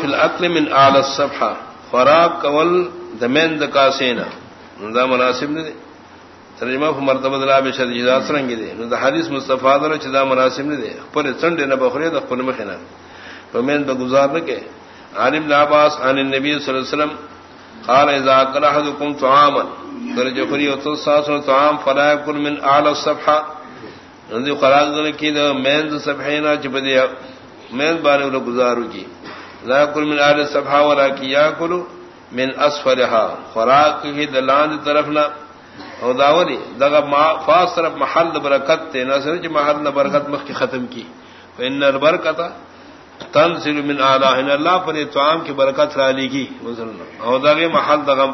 فی الاکل من آل الصفحہ خوراک کول دمین دکاسینا دا مناسب نے دے ترجمہ فی مرتبہ دلا بشد جدا سرنگی دے۔ نو دا حدیث مصطفیٰ در چدا مناسب نے دے پر چنڈے نہ بخوری دا خپل مخینا فمین دا گزار نکے۔ عالم لعباس عن النبی صلی اللہ علیہ وسلم، قال اذا اکل احدکم طعاما۔ در جفری و تصاصر طعام، فلا یکل من آل الصفحہ۔ نو خوراک دن کی دا مین دا صفحینا چپدی مین بانے والا گزارو کی۔ لا کل من آل صفحہ ولا کی یا کلو من اسفلها خوراک کی دلان طرف نہ او داولی دغه ما فاس طرف محل برکت تے، نہ سر محل برکت مخ کی ختم کی۔ فان البرکت تنزل من اعلی ان اللہ پر طعام کی برکت را لی کی او دغه محل دغه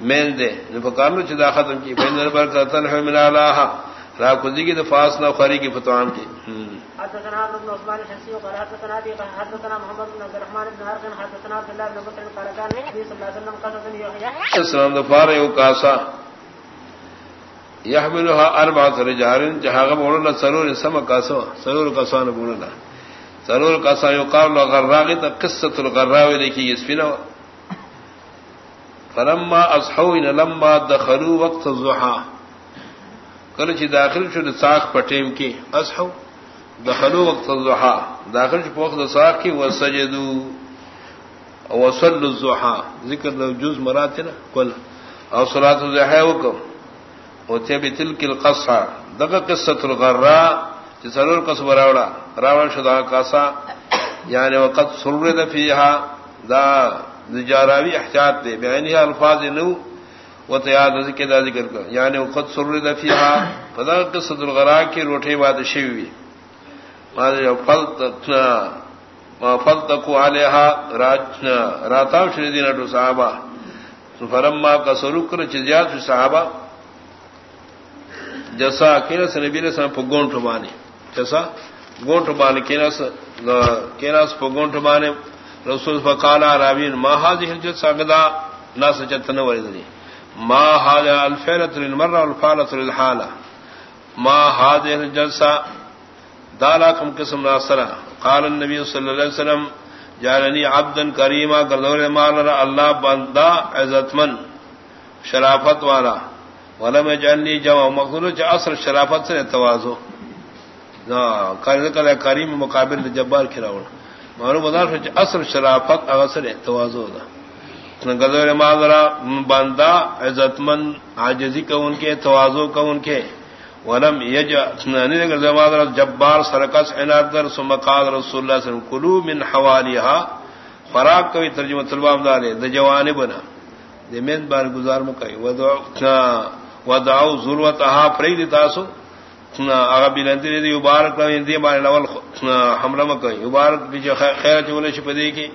مین دے۔ فکانو چدا ختم کی۔ فان البرکت تنزل من اعلی را کدی کی دفاس نہ خری کی فتوام کی۔ حدثنا ابن عثمان الشمسي وقال حدثنا ابي حدثنا محمد بن عبد الرحمن بن هارون حدثنا عبد الله بن بكر قال كان النبي صلى الله عليه وسلم قصص يحيى. السلام دفار یو کاسا يحملها اربعه رجال جهاغ بولنا سرور سما کاسو سرور کاسان بولنا۔ سرور کاسا یو قال غراغ قصه الغراوی دیکھی اس فینا۔ فلما اصحوا لما دخلوا وقت الضحى۔ کل چی داخل شو شد ساخ پٹیم کی اصحو، دخلو وقت الزحا داخل شو شد وقت ساخ کی وسجدو. وصل الزحا ذکر دو جز مراتنا کل او صلاة الزحا وکم. او وتی بتلک القصہ دقا قصة الغرا چی سرور قص قصب راوڑا راوڑا شد قاسا یعنی وقت سرد فیہا دا جاراوی احتیاط دے بیعنی الفاظ نو وتیاد ذکر دا ذکر کر۔ یعنی وقت سرد فیہا فدا قصد الغراء کی روٹے بات شیوی فل فلتقو علیہا راتاو شریدین اٹو صحابہ۔ فرما کا سرکر چزیاد فی صحابہ۔ جسا کینس نبی علیہ السلام پا گونٹ بانے۔ جسا گونٹ بانے کینس کینس پا گونٹ بانے۔ رسول فقال عرابین ما حاضی حجت ساگدا؟ ناس چتن وردنی ما هذا الفعلة للمرة والفعلة للحالة. ما هذه الجلسة؟ دالاكم قسم ناصرة. قال النبي صلى الله عليه وسلم، جعلني عبدا كريما قردور مالا الله بندا عزت من؟ شرافت والا. ولم يجعلني جمع. مقدور اصر شرافت سے توازو؟ کریم مقابل جبار کھلاوڑ معلوم بدار اصر شرافت اغسر توازو دا گزر مادرا باندہ عزت مند آجزی کا ان کے، توازو کا ان کے۔ ولم یج مادرا جبار، سرکس عنادر سمقاد رسول اللہ وسلم، کلو من حوالیہ فراق کا ترجمہ طلبام دارے د جوان بنا۔ دمین بار گزار مکئی۔ ودعو ضرورتها فرید تاسو۔ اغا بلندی دی مبارک دی بار لول حملہ مکئی۔ مبارک دی خیر چولے شپدی کی۔